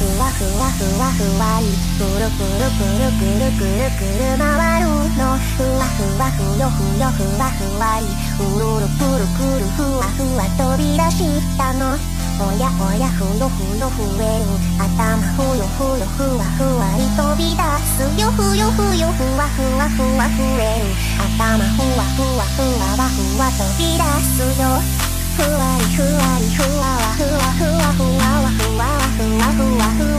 ふわふわふわふわりくるくるくるくるくるくる回るのふわふわふよふよふわふわりうるるくるくるふわふわ飛び出したのおやおやふよふよ増える頭ふよふよふわふわり飛び出すよふよふよふわふわふわ増える頭ふわふわふわわふわ飛び出すよ hua hua hua hua hua hua hua hua hua hua hua hua